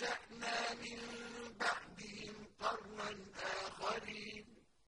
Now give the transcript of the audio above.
شَأْنٍ